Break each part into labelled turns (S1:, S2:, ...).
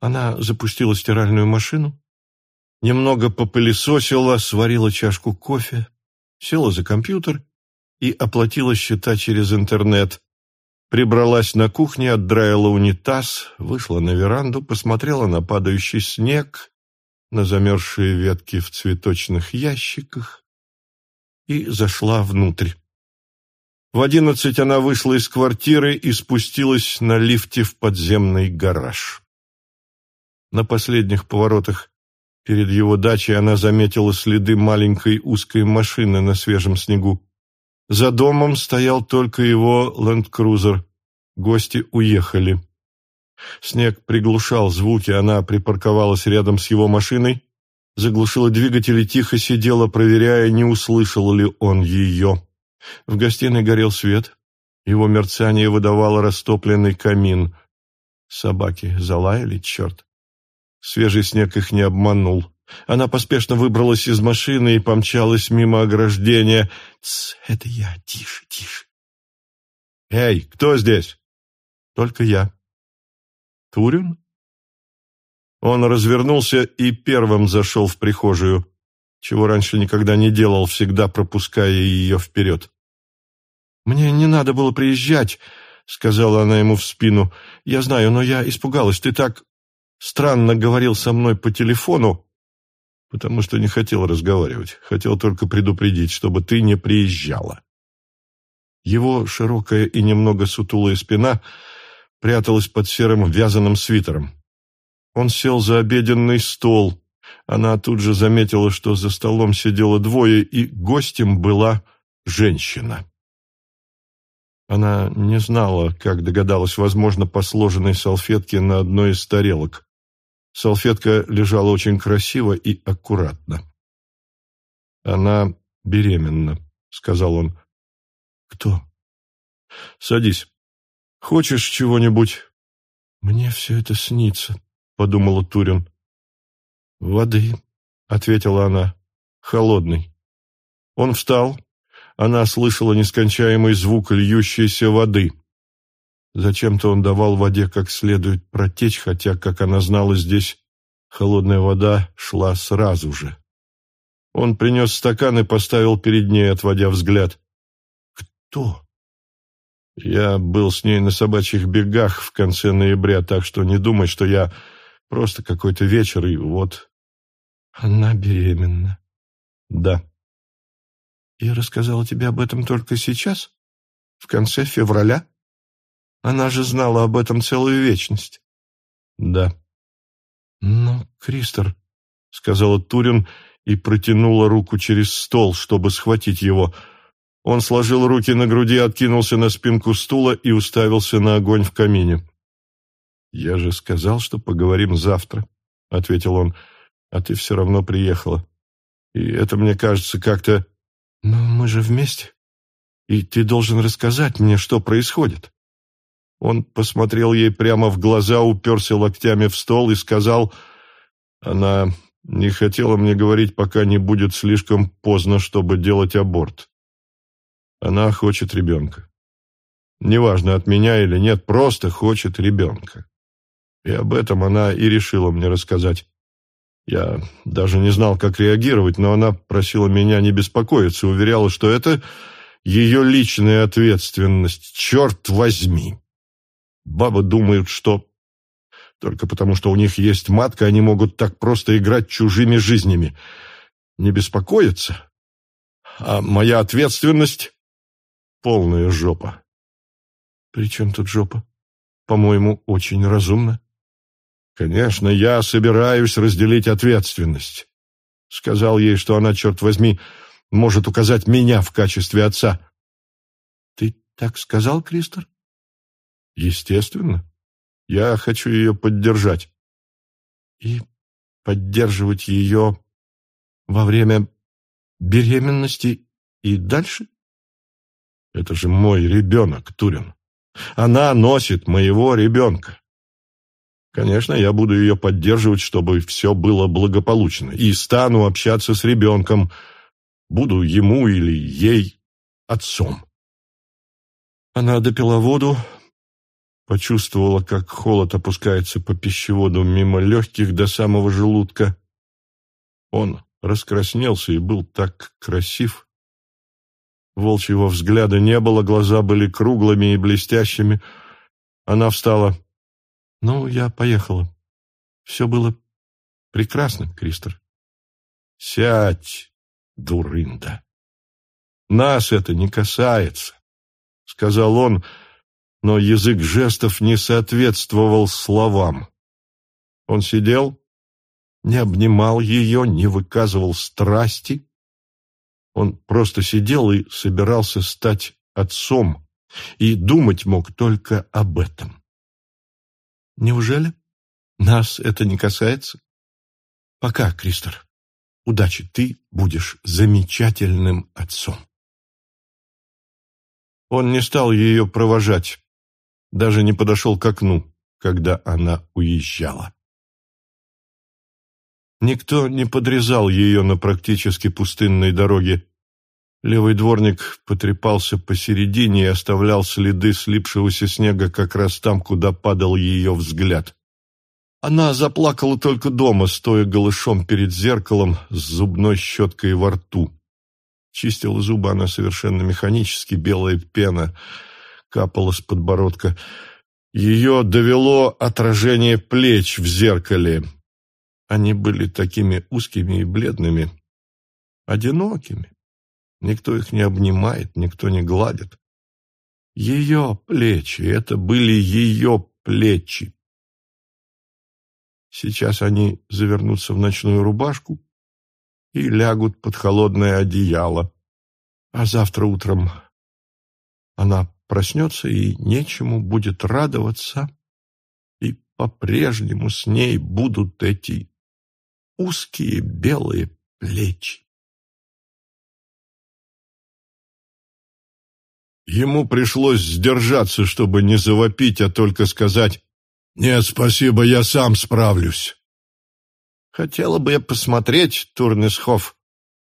S1: Она запустила стиральную машину, немного попылесосила, сварила чашку кофе, села за компьютер и оплатила счета через интернет. Прибралась на кухне, отдраила унитаз, вышла на веранду, посмотрела на падающий снег, на замерзшие ветки в цветочных ящиках и зашла внутрь. В одиннадцать она вышла из квартиры и спустилась на лифте в подземный гараж. На последних поворотах перед его дачей она заметила следы маленькой узкой машины на свежем снегу. За домом стоял только его ленд-крузер. Гости уехали. Снег приглушал звуки, она припарковалась рядом с его машиной, заглушила двигатель и тихо сидела, проверяя, не услышал ли он ее. В гостиной горел свет, его мерцание выдавало растопленный камин. Собаки залаяли, черт. Свежий снег их не обманул. Она поспешно выбралась из машины и помчалась мимо ограждения. «Тсс, это я, тише, тише». «Эй, кто здесь?» «Только я». «Турин?» Он развернулся и первым зашел в прихожую, чего раньше никогда не делал, всегда пропуская ее вперед. «Мне не надо было приезжать», — сказала она ему в спину. «Я знаю, но я испугалась. Ты так странно говорил со мной по телефону потому что не хотел разговаривать, хотел только предупредить, чтобы ты не приезжала. Его широкая и немного сутулая спина пряталась под серым вязаным свитером. Он сел за обеденный стол. Она тут же заметила, что за столом сидело двое, и гостем была женщина. Она не знала, как догадалась, возможно, по сложенной салфетке на одной из тарелок. Салфетка лежала очень красиво и аккуратно. «Она беременна», — сказал он. «Кто?» «Садись. Хочешь чего-нибудь?» «Мне все это снится», — подумала Турин. «Воды», — ответила она, — «холодный». Он встал. Она слышала нескончаемый звук льющейся воды. Зачем-то он давал воде как следует протечь, хотя, как она знала, здесь холодная вода шла сразу же. Он принес стакан и поставил перед ней, отводя взгляд. «Кто?» «Я был с ней на собачьих бегах в конце ноября, так что не думай, что я просто какой-то вечер, и вот...» «Она беременна». «Да». «Я рассказала тебе об этом только сейчас? В конце февраля?» Она же знала об этом целую вечность. Да. Ну, Кристор, сказала Турин и протянула руку через стол, чтобы схватить его. Он сложил руки на груди, откинулся на спинку стула и уставился на огонь в камине. «Я же сказал, что поговорим завтра», — ответил он, — «а ты все равно приехала. И это, мне кажется, как-то...» «Но мы же вместе, и ты должен рассказать мне, что происходит». Он посмотрел ей прямо в глаза, уперся локтями в стол и сказал, «Она не хотела мне говорить, пока не будет слишком поздно, чтобы делать аборт. Она хочет ребенка. Неважно, от меня или нет, просто хочет ребенка. И об этом она и решила мне рассказать. Я даже не знал, как реагировать, но она просила меня не беспокоиться, уверяла, что это ее личная ответственность. Черт возьми! Бабы думают, что только потому, что у них есть матка, они могут так просто играть чужими жизнями. Не беспокоиться. А моя ответственность — полная жопа. При чем тут жопа? По-моему, очень разумно. Конечно, я собираюсь разделить ответственность. Сказал ей, что она, черт возьми, может указать меня в качестве отца. Ты так сказал, Кристор? Естественно. Я хочу ее поддержать. И поддерживать ее во время беременности и дальше? Это же мой ребенок, Турин. Она носит моего ребенка. Конечно, я буду ее поддерживать, чтобы все было благополучно, и стану общаться с ребенком, буду ему или ей отцом. Она допила воду, почувствовала, как холод опускается по пищеводу мимо легких до самого желудка. Он раскраснелся и был так красив. Волчьего взгляда не было, глаза были круглыми и блестящими. Она встала. «Ну, я поехала. Все было прекрасно, Кристер». «Сядь, дурында. Нас это не касается», — сказал он, но язык жестов не соответствовал словам. Он сидел, не обнимал ее, не выказывал страсти. Он просто сидел и собирался стать отцом, и думать мог только об этом. «Неужели? Нас это не касается?» «Пока, Кристер. Удачи, ты будешь замечательным отцом». Он не стал ее провожать, даже не подошел к окну, когда она уезжала. Никто не подрезал ее на практически пустынной дороге. Левый дворник потрепался посередине и оставлял следы слипшегося снега как раз там, куда падал ее взгляд. Она заплакала только дома, стоя голышом перед зеркалом с зубной щеткой во рту. Чистила зубы она совершенно механически, белая пена капала с подбородка. Ее довело отражение плеч в зеркале. Они были такими узкими и бледными, одинокими. Никто их не обнимает, никто не гладит. Ее плечи, это были ее плечи. Сейчас они завернутся в ночную рубашку и лягут под холодное одеяло. А завтра утром она проснется и нечему будет радоваться, и по-прежнему с ней будут эти узкие белые плечи. Ему пришлось сдержаться, чтобы не завопить, а только сказать «Нет, спасибо, я сам справлюсь». «Хотела бы я посмотреть, Турнесхоф,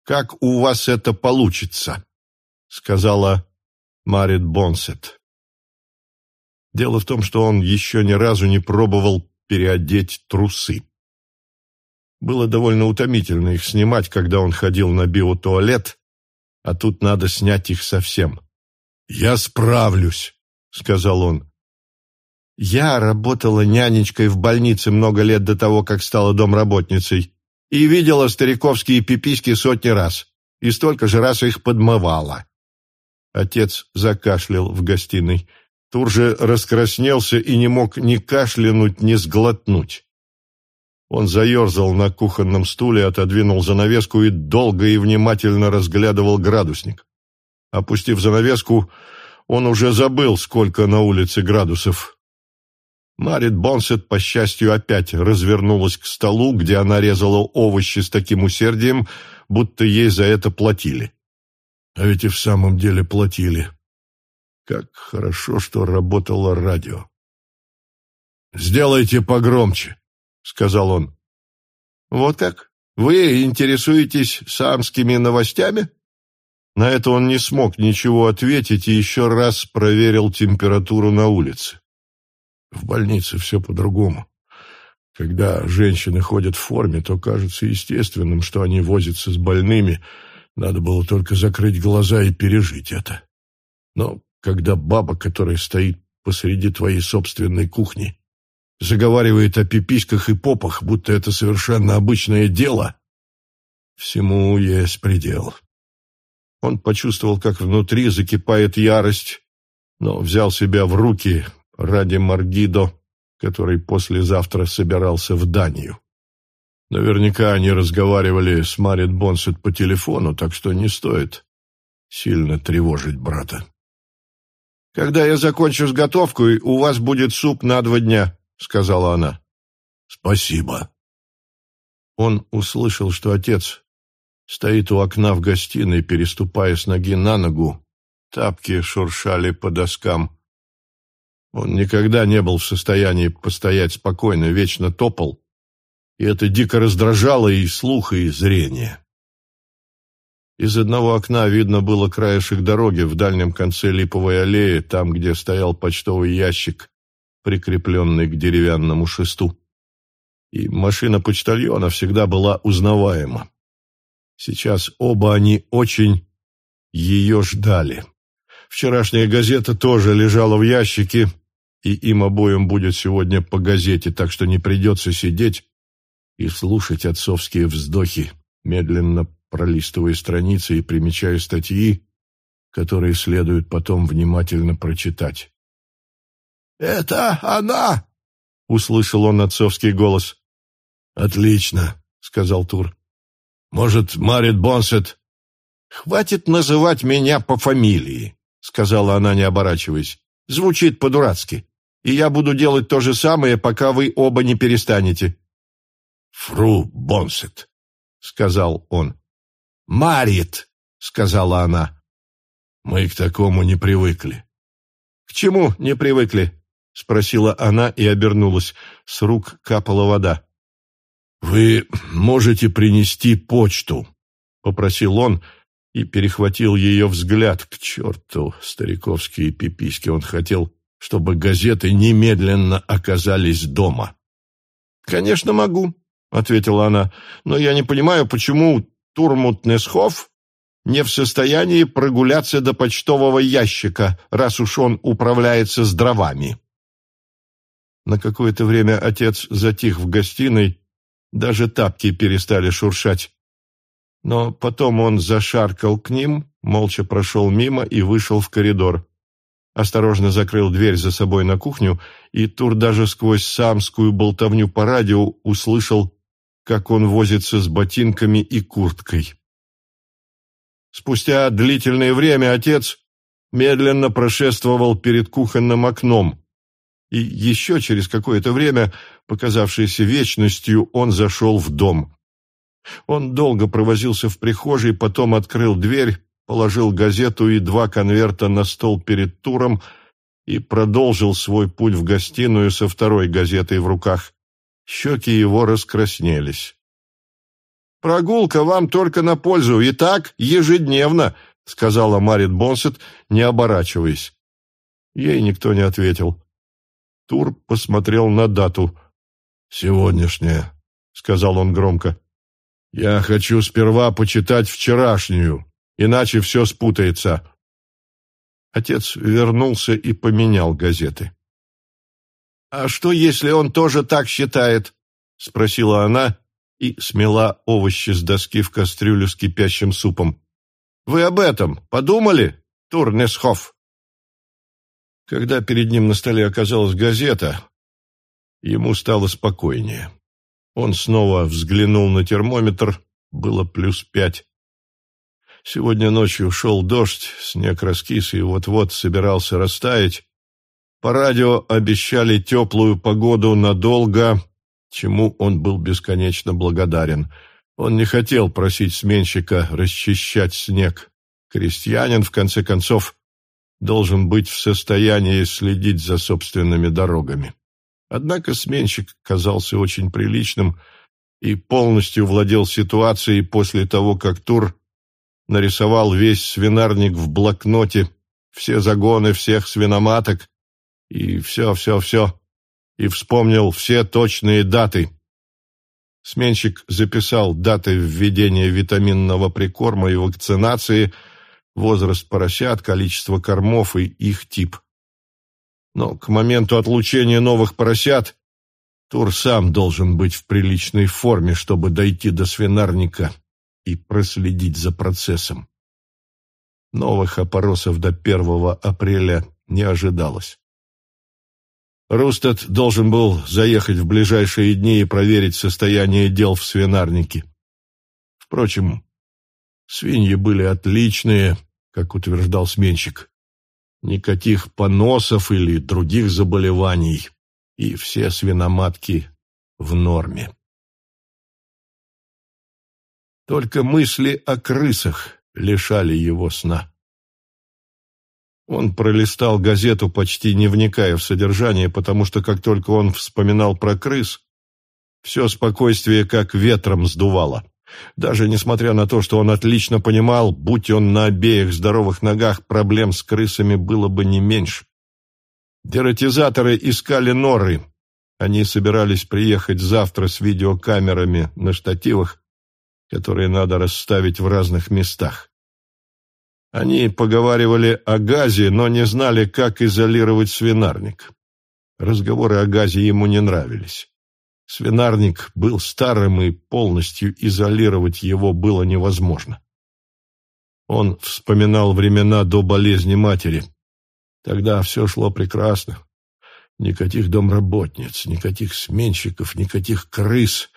S1: как у вас это получится», — сказала Марит Бонсет. Дело в том, что он еще ни разу не пробовал переодеть трусы. Было довольно утомительно их снимать, когда он ходил на биотуалет, а тут надо снять их совсем. «Я справлюсь», — сказал он. «Я работала нянечкой в больнице много лет до того, как стала домработницей, и видела стариковские пиписьки сотни раз, и столько же раз их подмывала». Отец закашлял в гостиной. Тур же раскраснелся и не мог ни кашлянуть, ни сглотнуть. Он заерзал на кухонном стуле, отодвинул занавеску и долго и внимательно разглядывал градусник. Опустив занавеску, он уже забыл, сколько на улице градусов. Марит Бонсет, по счастью, опять развернулась к столу, где она резала овощи с таким усердием, будто ей за это платили. А ведь и в самом деле платили. Как хорошо, что работало радио. «Сделайте погромче», — сказал он. «Вот как? Вы интересуетесь самскими новостями?» На это он не смог ничего ответить и еще раз проверил температуру на улице. В больнице все по-другому. Когда женщины ходят в форме, то кажется естественным, что они возятся с больными. Надо было только закрыть глаза и пережить это. Но когда баба, которая стоит посреди твоей собственной кухни, заговаривает о пиписьках и попах, будто это совершенно обычное дело, всему есть предел. Он почувствовал, как внутри закипает ярость, но взял себя в руки ради Маргидо, который послезавтра собирался в Данию. Наверняка они разговаривали с Марит Бонсет по телефону, так что не стоит сильно тревожить брата. «Когда я закончу с готовкой, у вас будет суп на два дня», — сказала она. «Спасибо». Он услышал, что отец стоит у окна в гостиной, переступая с ноги на ногу. Тапки шуршали по доскам. Он никогда не был в состоянии постоять спокойно, вечно топал, и это дико раздражало и слух, и зрение. Из одного окна видно было краешек дороги в дальнем конце липовой аллеи, там, где стоял почтовый ящик, прикрепленный к деревянному шесту. И машина почтальона всегда была узнаваема. Сейчас оба они очень ее ждали. Вчерашняя газета тоже лежала в ящике, и им обоим будет сегодня по газете, так что не придется сидеть и слушать отцовские вздохи, медленно пролистывая страницы и примечая статьи, которые следует потом внимательно прочитать.
S2: «Это она!» — услышал он отцовский голос.
S1: «Отлично», — сказал Тур. «Может, Марит Бонсет?»
S2: «Хватит называть меня по фамилии», — сказала она, не оборачиваясь. «Звучит по-дурацки. И я буду делать то же самое, пока вы оба не перестанете».
S1: «Фру Бонсет», — сказал он.
S2: «Марит», — сказала она.
S1: Мы к такому не привыкли.
S2: К чему не привыкли? Спросила она и обернулась. С рук капала вода.
S1: Вы можете принести почту, попросил он и перехватил ее взгляд. К черту, стариковские пиписьки. Он хотел, чтобы газеты немедленно оказались дома.
S2: «Конечно могу», — ответила она, — «но я не понимаю, почему Турмут Несхоф не в состоянии прогуляться до почтового ящика, раз уж он управляется с дровами. На какое-то время отец затих в гостиной, даже тапки перестали шуршать. Но потом он зашаркал к ним, молча прошел мимо и вышел в коридор. Осторожно закрыл дверь за собой на кухню, и Тур даже сквозь самскую болтовню по радио услышал, как он возится с ботинками и курткой. Спустя длительное время отец медленно прошествовал перед кухонным окном, и еще через какое-то время, показавшееся вечностью, он зашел в дом. Он долго провозился в прихожей, потом открыл дверь, положил газету и два конверта на стол перед туром и продолжил свой путь в гостиную со второй газетой в руках. Щеки его раскраснелись. «Прогулка вам только на пользу, и так ежедневно», — сказала Марит Бонсет, не оборачиваясь. Ей никто не ответил. Тур посмотрел на дату. «Сегодняшняя», — сказал он громко. «Я хочу сперва почитать вчерашнюю, иначе все спутается». Отец вернулся и поменял газеты. «А что, если он тоже так считает?» — спросила она, и смела овощи с доски в кастрюлю с кипящим супом. «Вы об этом подумали, Турнесхоф?» Когда перед ним на столе оказалась газета, ему стало спокойнее. Он снова взглянул на термометр, было плюс пять. Сегодня ночью шел дождь, снег раскис и вот-вот собирался растаять. По радио обещали теплую погоду надолго, чему он был бесконечно благодарен. Он не хотел просить сменщика расчищать снег. Крестьянин, в конце концов, должен быть в состоянии следить за собственными дорогами. Однако сменщик казался очень приличным и полностью владел ситуацией после того, как Тур нарисовал весь свинарник в блокноте, все загоны всех свиноматок и все-все-все и вспомнил все точные даты. Сменщик записал даты введения витаминного прикорма и вакцинации, возраст поросят, количество кормов и их тип. Но к моменту отлучения новых поросят Тур сам должен быть в приличной форме, чтобы дойти до свинарника и проследить за процессом. Новых опоросов до 1 апреля не ожидалось. Рустед должен был заехать в ближайшие дни и проверить состояние дел в свинарнике. Впрочем, свиньи были отличные, как утверждал сменщик. Никаких поносов или других заболеваний, и все свиноматки в норме. Только мысли о крысах лишали его сна. Он пролистал газету, почти не вникая в содержание, потому что как только он вспоминал про крыс, все спокойствие как ветром сдувало. Даже несмотря на то, что он отлично понимал, будь он на обеих здоровых ногах, проблем с крысами было бы не меньше.
S1: Дератизаторы искали норы. Они собирались приехать завтра с видеокамерами на штативах, которые надо расставить в разных местах. Они поговаривали о газе, но не знали, как изолировать свинарник. Разговоры о газе ему не нравились. Свинарник был старым, и полностью изолировать его было невозможно. Он вспоминал времена до болезни матери. Тогда все шло прекрасно. Никаких домработниц, никаких сменщиков, никаких крыс.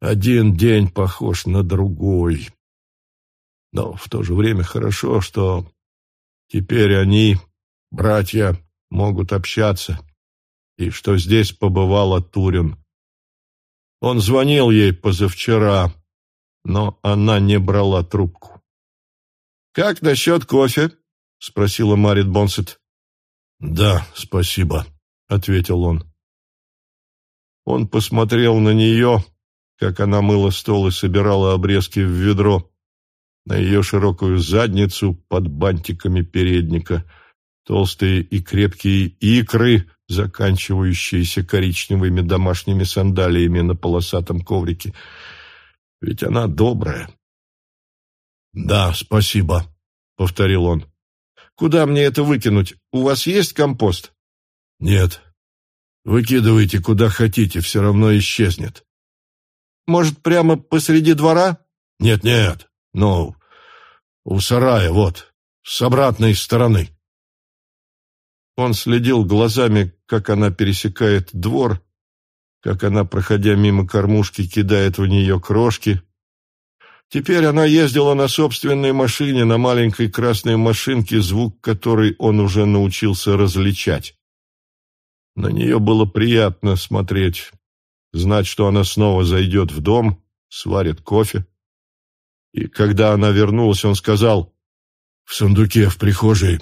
S1: Один день похож на другой. Но в то же время хорошо, что теперь они, братья, могут общаться, и что здесь побывала Турин. Он звонил ей позавчера, но она не брала трубку. «Как насчет кофе?» — спросила Марит Бонсет. «Да, спасибо», — ответил он. Он посмотрел на нее, как она мыла стол и собирала обрезки в ведро на ее широкую задницу под бантиками передника, толстые и крепкие икры, заканчивающиеся коричневыми домашними сандалиями на полосатом коврике. Ведь она добрая. «Да, спасибо», — повторил он. «Куда мне это выкинуть? У вас есть компост?» «Нет. Выкидывайте куда хотите, все равно исчезнет». «Может, прямо посреди двора?» «Нет-нет, ну, у сарая, вот, с обратной стороны. Он следил глазами, как она пересекает двор, как она, проходя мимо кормушки, кидает в нее крошки. Теперь она ездила на собственной машине, на маленькой красной машинке, звук которой он уже научился различать. На нее было приятно смотреть, знать, что она снова зайдет в дом, сварит кофе. И когда она вернулась, он сказал, «В сундуке в прихожей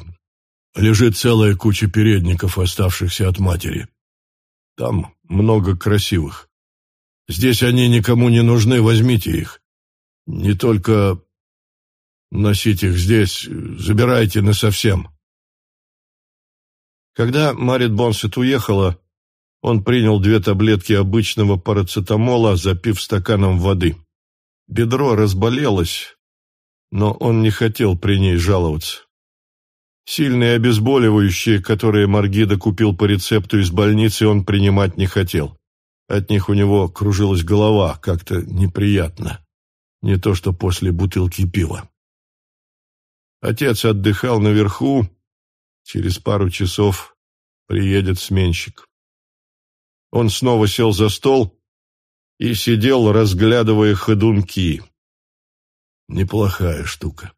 S1: лежит целая куча передников, оставшихся от матери. Там много красивых. Здесь они никому не нужны, возьмите их. Не только носить их здесь, забирайте насовсем». Когда Марит Бонсет уехала, он принял две таблетки обычного парацетамола, запив стаканом воды. Бедро разболелось, но он не хотел при ней жаловаться. Сильные обезболивающие, которые Маргида купил по рецепту из больницы, он принимать не хотел. От них у него кружилась голова, как-то неприятно. Не то, что после бутылки пива. Отец отдыхал наверху. Через пару часов приедет сменщик. Он снова сел за стол и сидел, разглядывая ходунки. Неплохая штука.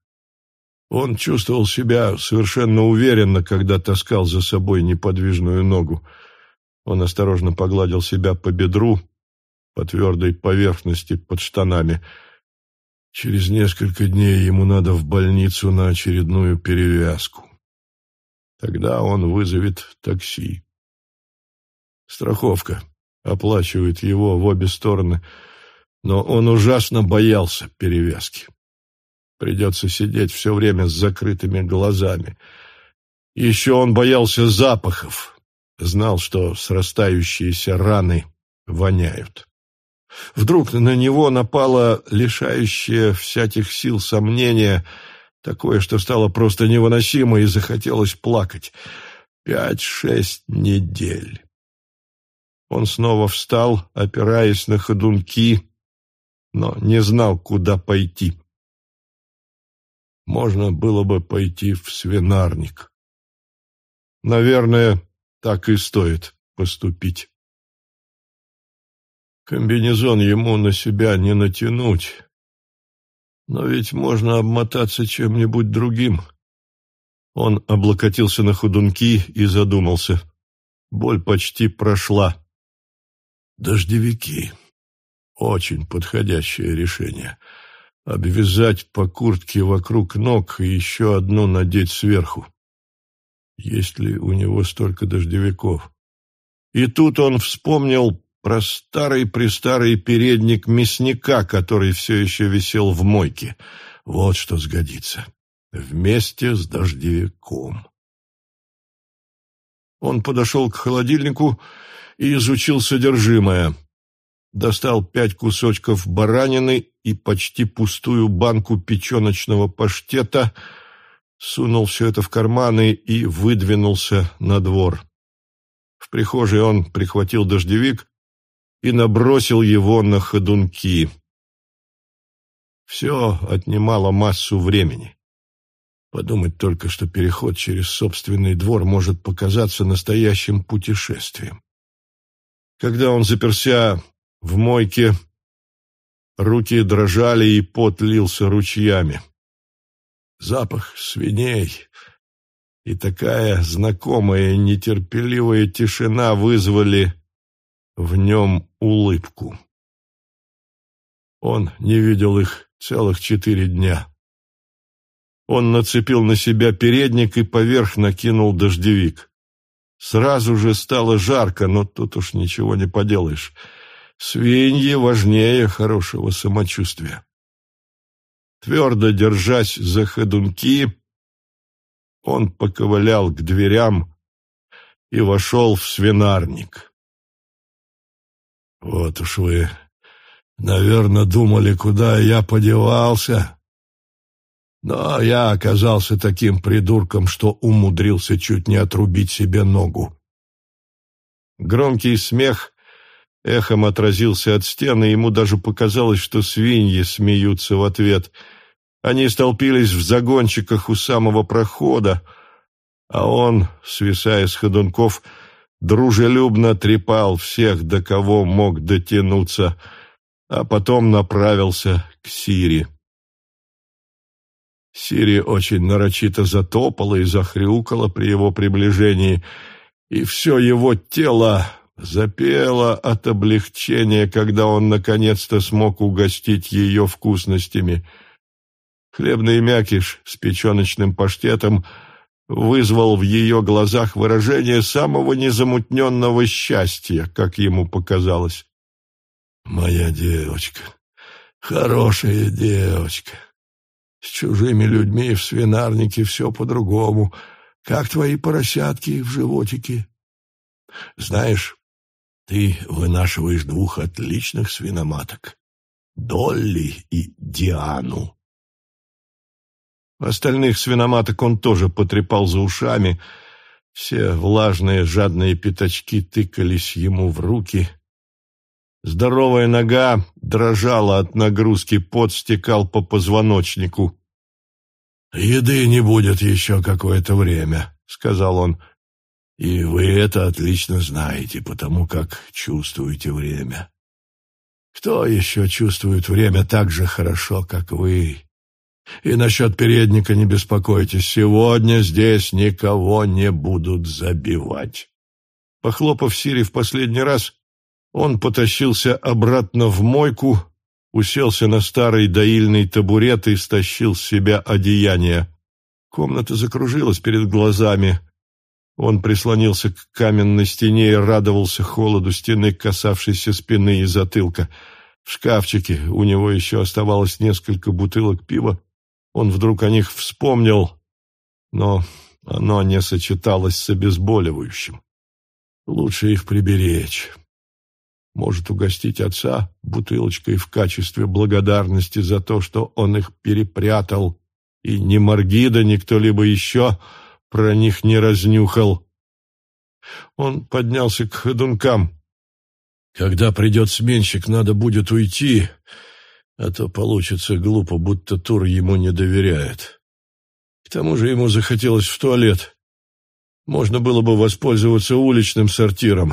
S1: Он чувствовал себя совершенно уверенно, когда таскал за собой неподвижную ногу. Он осторожно погладил себя по бедру, по твердой поверхности под штанами. Через несколько дней ему надо в больницу на очередную перевязку. Тогда он вызовет такси. Страховка оплачивает его в обе стороны, но он ужасно боялся перевязки. Придется сидеть все время с закрытыми глазами. Еще он боялся запахов, знал, что срастающиеся раны воняют. Вдруг на него напало лишающее всяких сил сомнение, такое, что стало просто невыносимо и захотелось плакать. Пять-шесть недель. Он снова встал, опираясь на ходунки, но не знал, куда пойти. Можно было бы пойти в свинарник. Наверное, так и стоит поступить. Комбинезон ему на себя не натянуть, но ведь можно обмотаться чем-нибудь другим. Он облокотился на ходунки и задумался. Боль почти прошла. Дождевики. Очень подходящее решение. Обвязать по куртке вокруг ног и еще одну надеть сверху. Есть ли у него столько дождевиков? И тут он вспомнил про старый-престарый передник мясника, который все еще висел в мойке. Вот что сгодится. Вместе с дождевиком. Он подошел к холодильнику и изучил содержимое. Достал пять кусочков баранины и почти пустую банку печеночного паштета, сунул все это в карманы и выдвинулся на двор. В прихожей он прихватил дождевик и набросил его на ходунки. Все отнимало массу времени. Подумать только, что переход через собственный двор может показаться настоящим путешествием. Когда он заперся в мойке, руки дрожали и пот лился ручьями. Запах свиней и такая знакомая нетерпеливая тишина вызвали в нем улыбку. Он не видел их целых четыре дня. Он нацепил на себя передник и поверх накинул дождевик. Сразу же стало жарко, но тут уж ничего не поделаешь. Свиньи важнее хорошего самочувствия. Твердо держась за ходунки, он поковылял к дверям и вошел в свинарник. «Вот уж вы, наверное, думали, куда я подевался», но я оказался таким придурком, что умудрился чуть не отрубить себе ногу. Громкий смех эхом отразился от стены, ему даже показалось, что свиньи смеются в ответ. Они столпились в загончиках у самого прохода, а он, свисая с ходунков, дружелюбно трепал всех, до кого мог дотянуться, а потом направился к Сири. Сири очень нарочито затопала и захрюкала при его приближении, и все его тело запело от облегчения, когда он наконец-то смог угостить ее вкусностями. Хлебный мякиш с печеночным паштетом вызвал в ее глазах выражение самого незамутненного счастья, как ему показалось. «Моя девочка, хорошая девочка», с чужими людьми в свинарнике все по-другому. Как твои поросятки в животике? Знаешь, ты вынашиваешь двух отличных свиноматок. Долли и Диану. Остальных свиноматок он тоже потрепал за ушами. Все влажные жадные пятачки тыкались ему в руки — Здоровая нога дрожала от нагрузки, пот стекал по позвоночнику. «Еды не будет еще какое-то время», — сказал он. «И вы это отлично знаете, потому как чувствуете время. Кто еще чувствует время так же хорошо, как вы? И насчет передника не беспокойтесь, сегодня здесь никого не будут забивать». Похлопав Сири в последний раз, он потащился обратно в мойку, уселся на старый доильный табурет и стащил с себя одеяние. Комната закружилась перед глазами. Он прислонился к каменной стене и радовался холоду стены, касавшейся спины и затылка. В шкафчике у него еще оставалось несколько бутылок пива. Он вдруг о них вспомнил, но оно не сочеталось с обезболивающим. Лучше их приберечь может угостить отца бутылочкой в качестве благодарности за то, что он их перепрятал, и ни Маргида, ни кто-либо еще про них не разнюхал. Он поднялся к ходункам. Когда придет сменщик, надо будет уйти, а то получится глупо, будто Тур ему не доверяет. К тому же ему захотелось в туалет. Можно было бы воспользоваться уличным сортиром.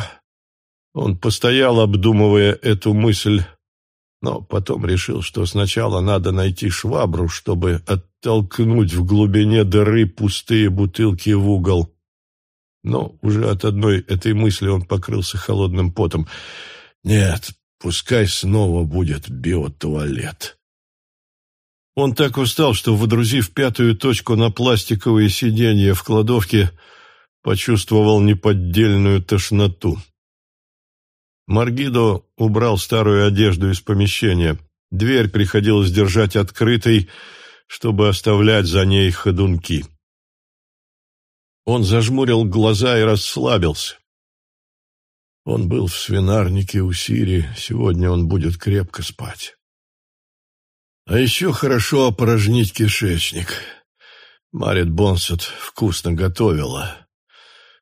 S1: Он постоял, обдумывая эту мысль, но потом решил, что сначала надо найти швабру, чтобы оттолкнуть в глубине дыры пустые бутылки в угол. Но уже от одной этой мысли он покрылся холодным потом. Нет, пускай снова будет биотуалет. Он так устал, что, водрузив пятую точку на пластиковые сиденья в кладовке, почувствовал неподдельную тошноту. Маргидо убрал старую одежду из помещения. Дверь приходилось держать открытой, чтобы оставлять за ней ходунки. Он зажмурил глаза и расслабился. Он был в свинарнике у Сири, сегодня он будет крепко спать. А еще хорошо опорожнить кишечник. Марит Бонсет вкусно готовила.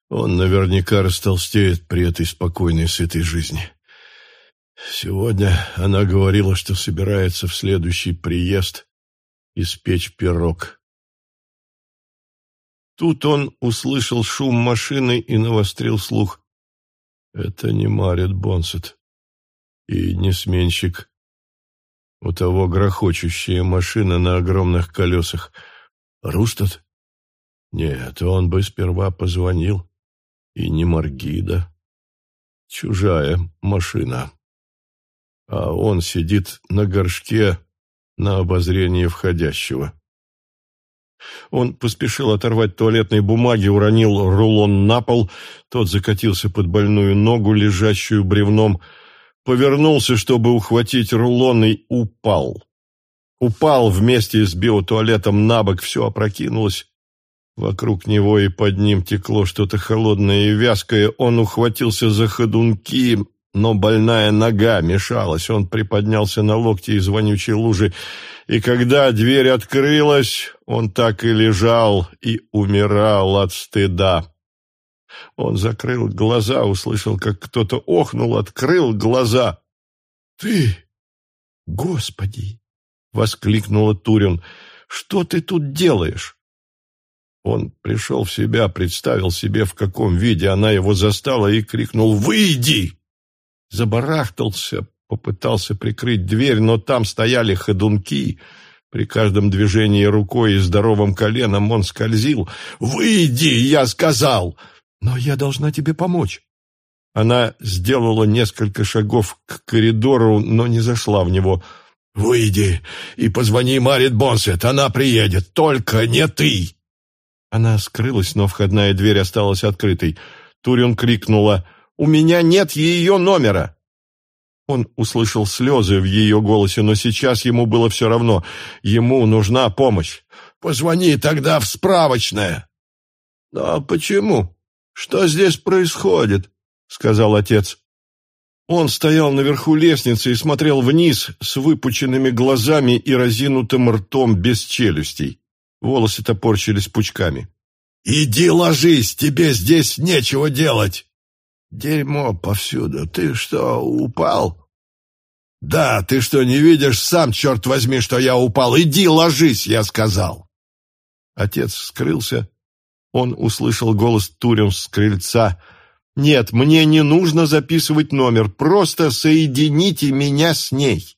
S1: Он наверняка растолстеет при этой спокойной, сытой жизни. Сегодня она говорила, что собирается в следующий приезд испечь пирог. Тут он услышал шум машины и навострил слух. Это не Марит Бонсет и не сменщик. У того грохочущая машина на огромных колесах. Рустат? Нет, он бы сперва позвонил. И не Маргида. Чужая машина. А он сидит на горшке на обозрении входящего. Он поспешил оторвать туалетные бумаги, уронил рулон на пол, тот закатился под больную ногу, лежащую бревном, повернулся, чтобы ухватить рулон, и упал. Упал вместе с биотуалетом на бок, все опрокинулось. Вокруг него и под ним текло что-то холодное и вязкое. Он ухватился за ходунки, но больная нога мешалась. Он приподнялся на локте из вонючей лужи, и когда дверь открылась, он так и лежал и умирал от стыда. Он закрыл глаза, услышал, как кто-то охнул, открыл глаза. «Ты! Господи!» — воскликнула Турин. «Что ты тут делаешь?» Он пришел в себя, представил себе, в каком виде она его застала, и крикнул «Выйди!» Забарахтался, попытался прикрыть дверь, но там стояли ходунки. При каждом движении рукой и здоровым коленом он скользил. «Выйди!» — я сказал. «Но я должна тебе помочь». Она сделала несколько шагов к коридору, но не зашла в него. «Выйди и позвони Марит Бонсет, она приедет, только не ты!» Она скрылась, но входная дверь осталась открытой. Турин крикнула «У меня нет ее номера!» Он услышал слезы в ее голосе, но сейчас ему было все равно. Ему нужна помощь. «Позвони тогда в справочное». «А почему? Что здесь происходит?» — сказал отец. Он стоял наверху лестницы и смотрел вниз с выпученными глазами и разинутым ртом без челюстей. Волосы топорщились пучками. «Иди ложись, тебе здесь нечего делать!» «Дерьмо повсюду. Ты что, упал?» «Да, ты что, не видишь сам, черт возьми, что я упал? Иди ложись!» — я сказал. Отец скрылся. Он услышал голос Турем с крыльца. «Нет, мне не нужно записывать номер. Просто соедините меня с ней».